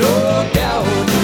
no doubt.